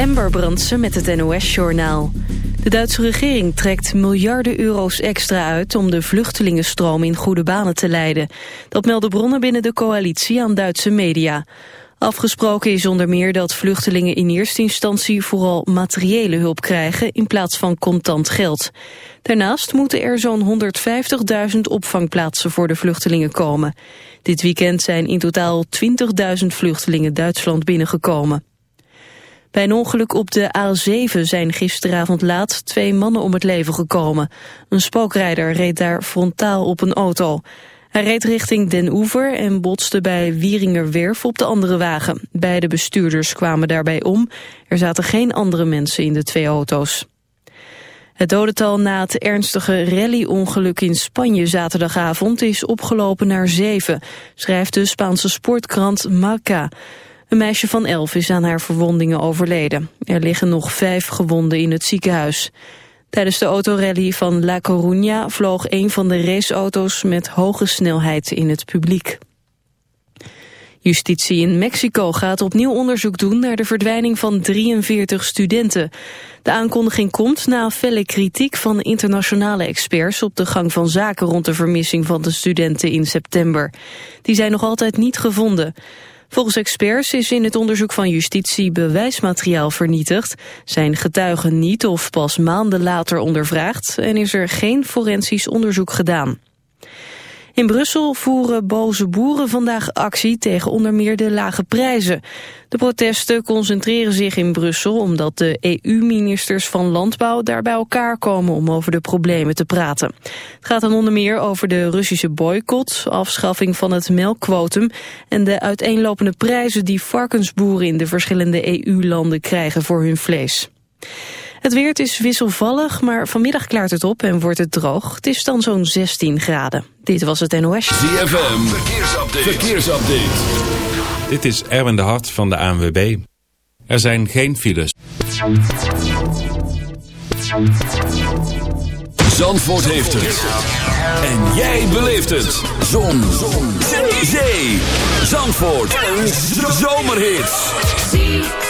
Ember Brandsen met het NOS-journaal. De Duitse regering trekt miljarden euro's extra uit... om de vluchtelingenstroom in goede banen te leiden. Dat melden bronnen binnen de coalitie aan Duitse media. Afgesproken is onder meer dat vluchtelingen in eerste instantie... vooral materiële hulp krijgen in plaats van contant geld. Daarnaast moeten er zo'n 150.000 opvangplaatsen voor de vluchtelingen komen. Dit weekend zijn in totaal 20.000 vluchtelingen Duitsland binnengekomen. Bij een ongeluk op de A7 zijn gisteravond laat twee mannen om het leven gekomen. Een spookrijder reed daar frontaal op een auto. Hij reed richting Den Oever en botste bij Wieringerwerf op de andere wagen. Beide bestuurders kwamen daarbij om. Er zaten geen andere mensen in de twee auto's. Het dodental na het ernstige rallyongeluk in Spanje zaterdagavond is opgelopen naar zeven, schrijft de Spaanse sportkrant Marca. Een meisje van elf is aan haar verwondingen overleden. Er liggen nog vijf gewonden in het ziekenhuis. Tijdens de autorally van La Coruña vloog een van de raceauto's met hoge snelheid in het publiek. Justitie in Mexico gaat opnieuw onderzoek doen naar de verdwijning van 43 studenten. De aankondiging komt na felle kritiek van internationale experts op de gang van zaken rond de vermissing van de studenten in september. Die zijn nog altijd niet gevonden. Volgens experts is in het onderzoek van justitie bewijsmateriaal vernietigd, zijn getuigen niet of pas maanden later ondervraagd en is er geen forensisch onderzoek gedaan. In Brussel voeren boze boeren vandaag actie tegen onder meer de lage prijzen. De protesten concentreren zich in Brussel omdat de EU-ministers van Landbouw daar bij elkaar komen om over de problemen te praten. Het gaat dan onder meer over de Russische boycott, afschaffing van het melkquotum en de uiteenlopende prijzen die varkensboeren in de verschillende EU-landen krijgen voor hun vlees. Het weer is wisselvallig, maar vanmiddag klaart het op en wordt het droog. Het is dan zo'n 16 graden. Dit was het NOS. ZFM, verkeersupdate. verkeersupdate. Dit is Erwin de Hart van de ANWB. Er zijn geen files. Zandvoort heeft het. En jij beleeft het. Zon. Zon. Zee. Zandvoort. Een zomerhit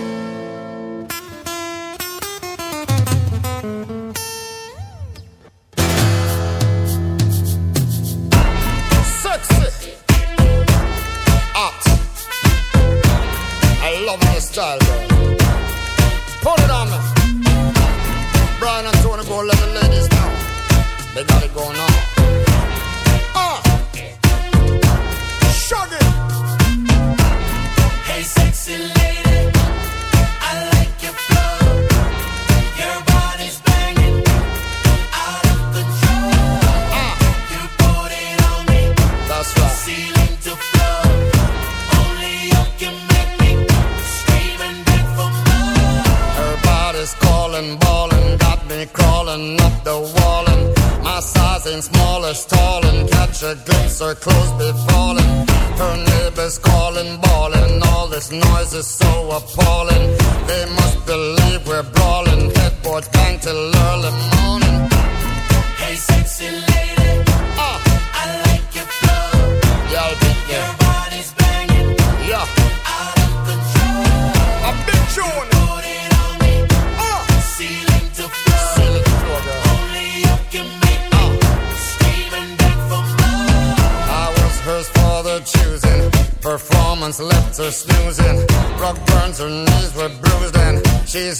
Her knees were bruised, and she's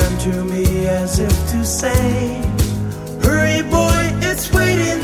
turned to me as if to say, Hurry, boy, it's waiting.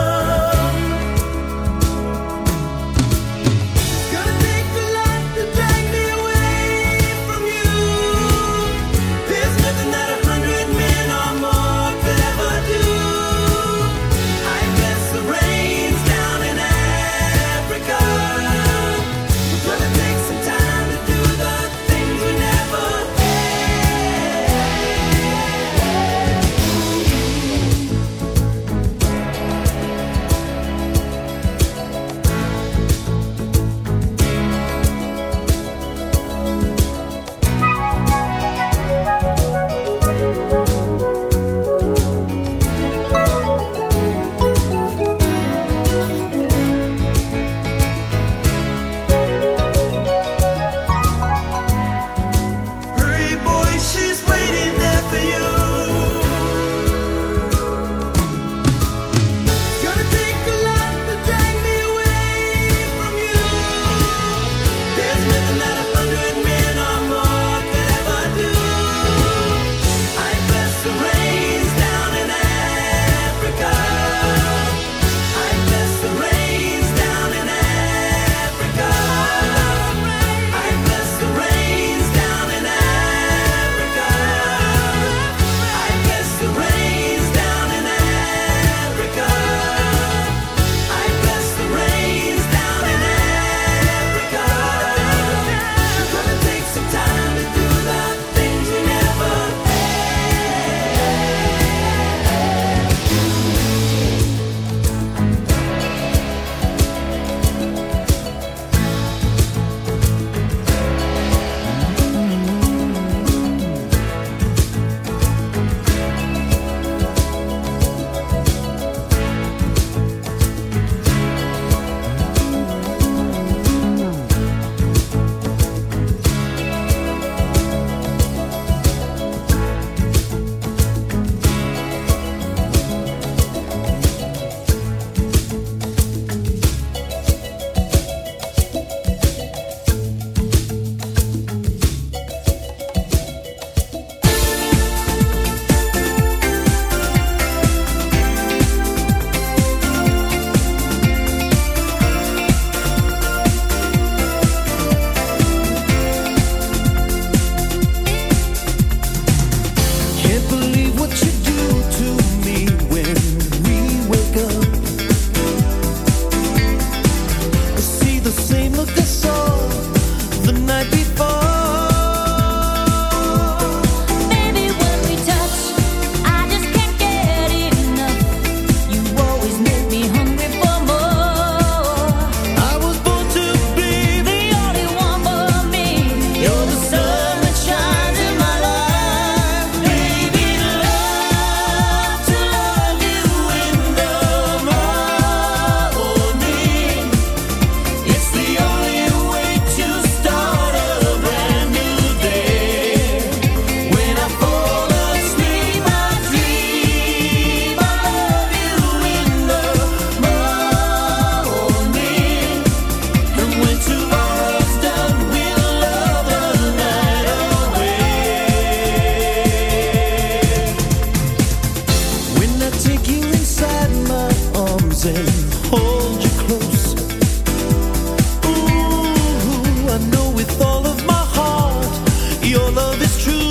love is true.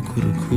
kukuruku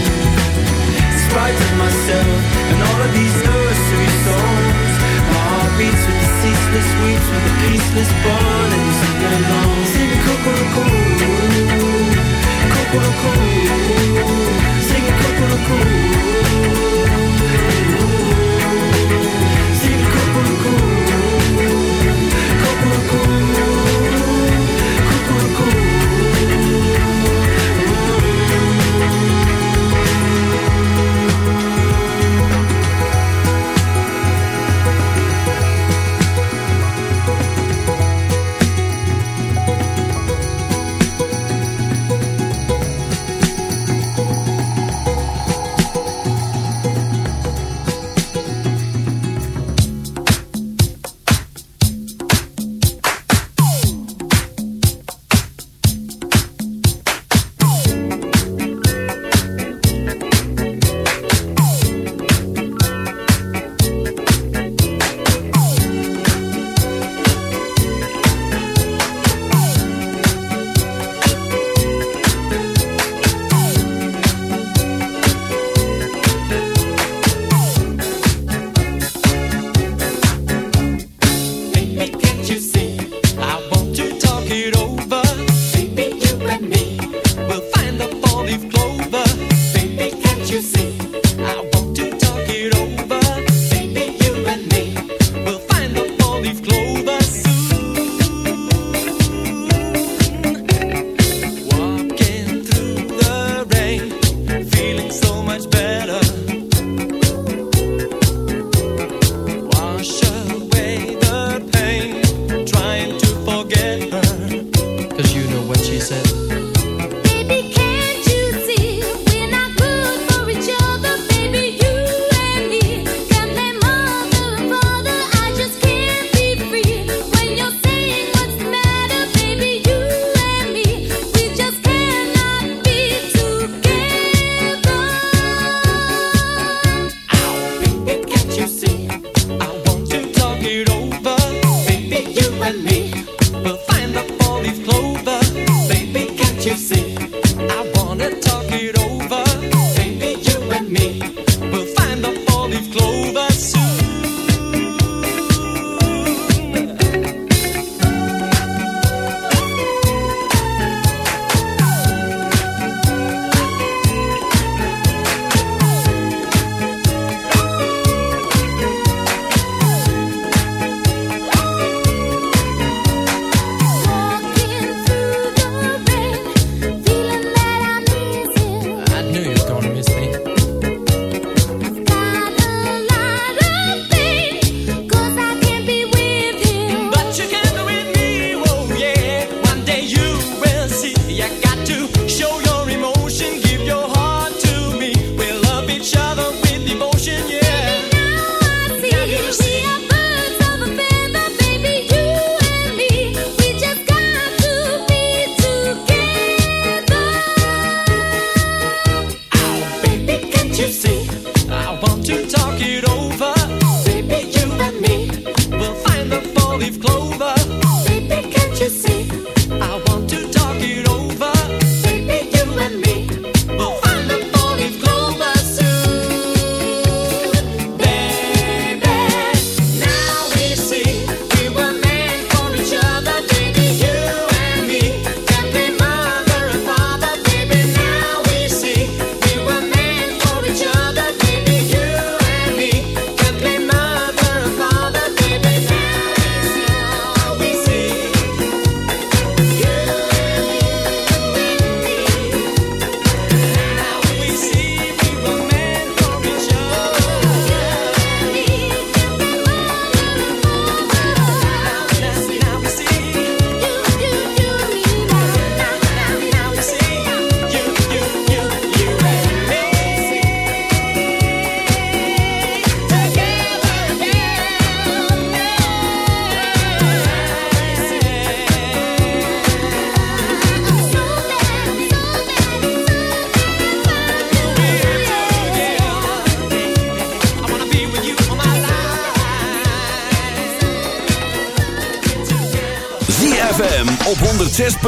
spite myself and all of these nursery songs. My heart beats with the ceaseless weeps, with the peaceless burning sing along. Sing cuckoo-cuckoo, cuckoo-cuckoo, sing cuckoo-cuckoo. Sing cuckoo-cuckoo,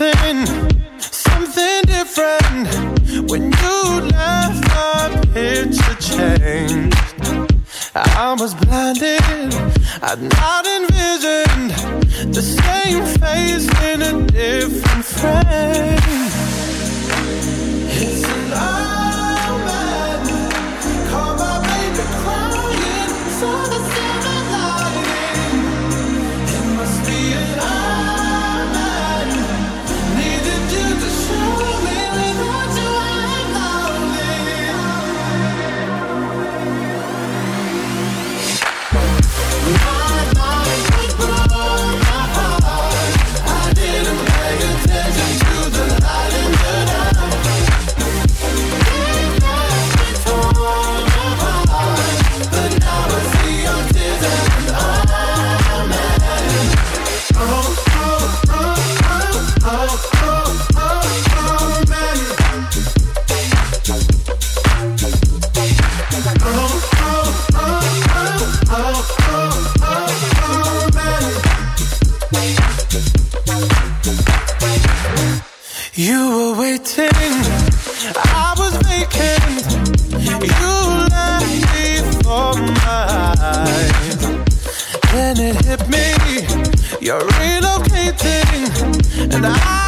nothing. You're relocating, and I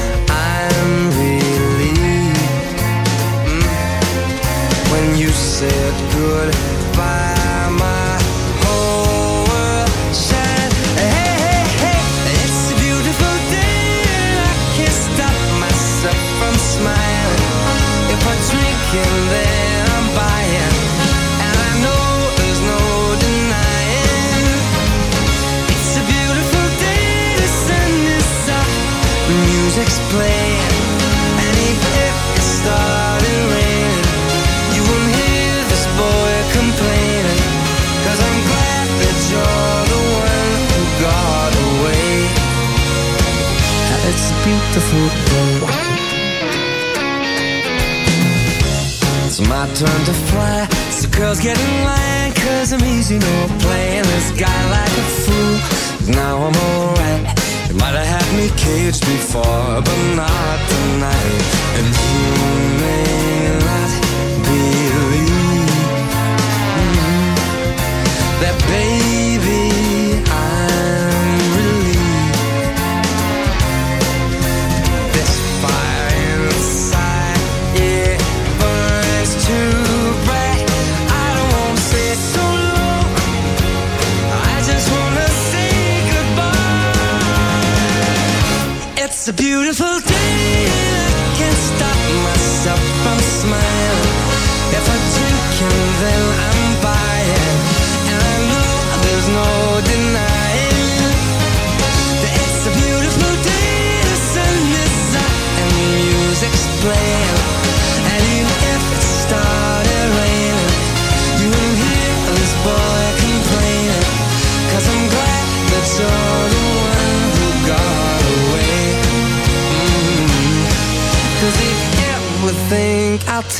You said goodbye. My turn to fly. So girls get in line, cause I'm easy, no playing this guy like a fool. Now I'm alright. You might have had me caged before, but not tonight. And you may not a beautiful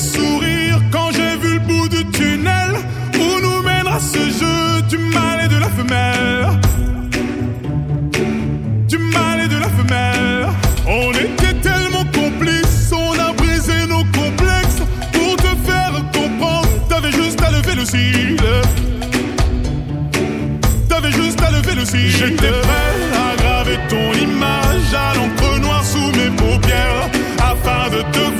Sourire quand j'ai vu le bout du tunnel où nous mènera ce jeu du mal et de la femelle. Du mal et de la femelle. On était tellement complices, on a brisé nos complexes pour te faire comprendre. T'avais juste à lever le cil. T'avais juste à lever le cil. J'étais prêt à graver ton image à l'encre noire sous mes paupières afin de te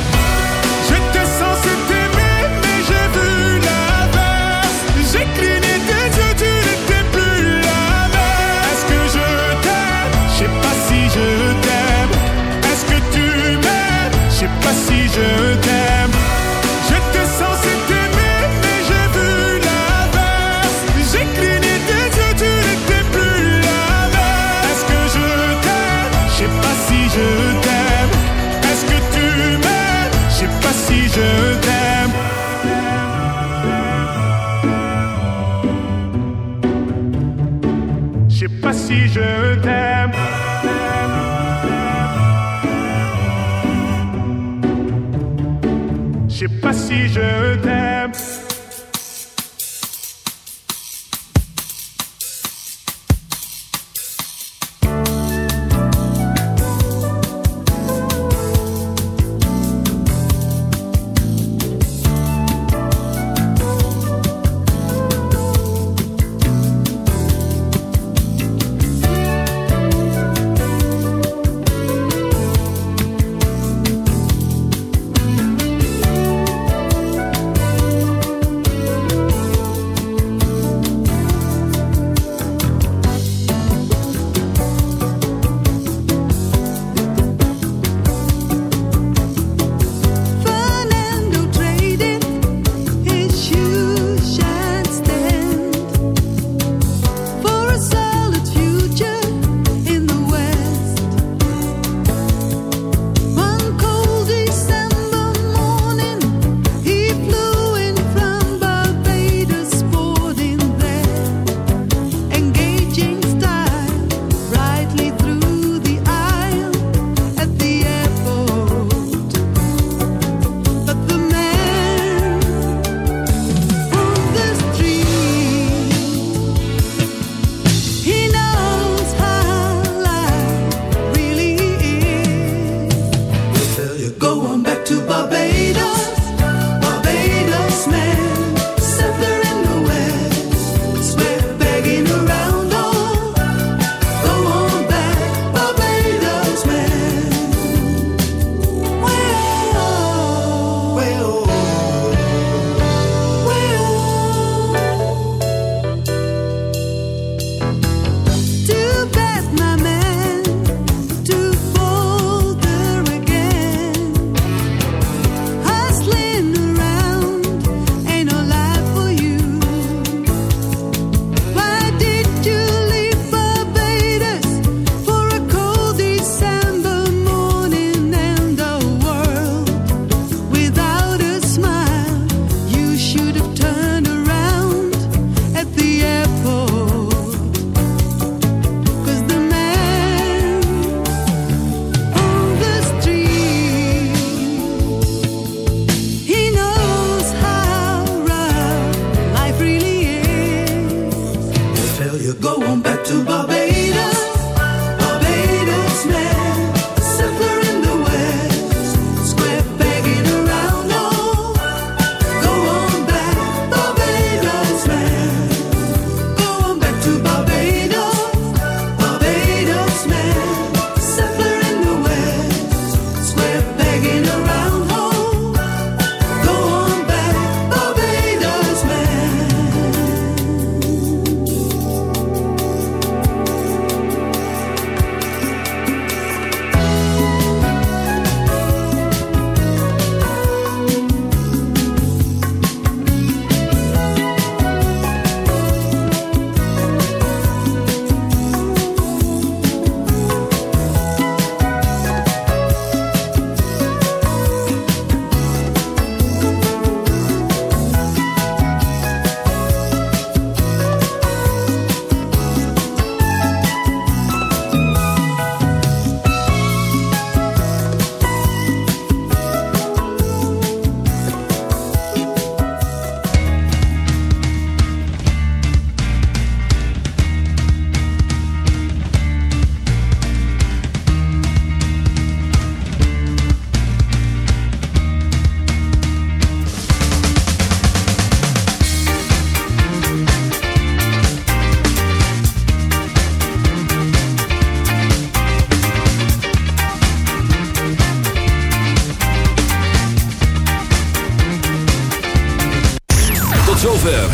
Si je t'aime.